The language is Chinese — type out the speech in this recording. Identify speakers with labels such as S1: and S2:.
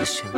S1: 一瞬。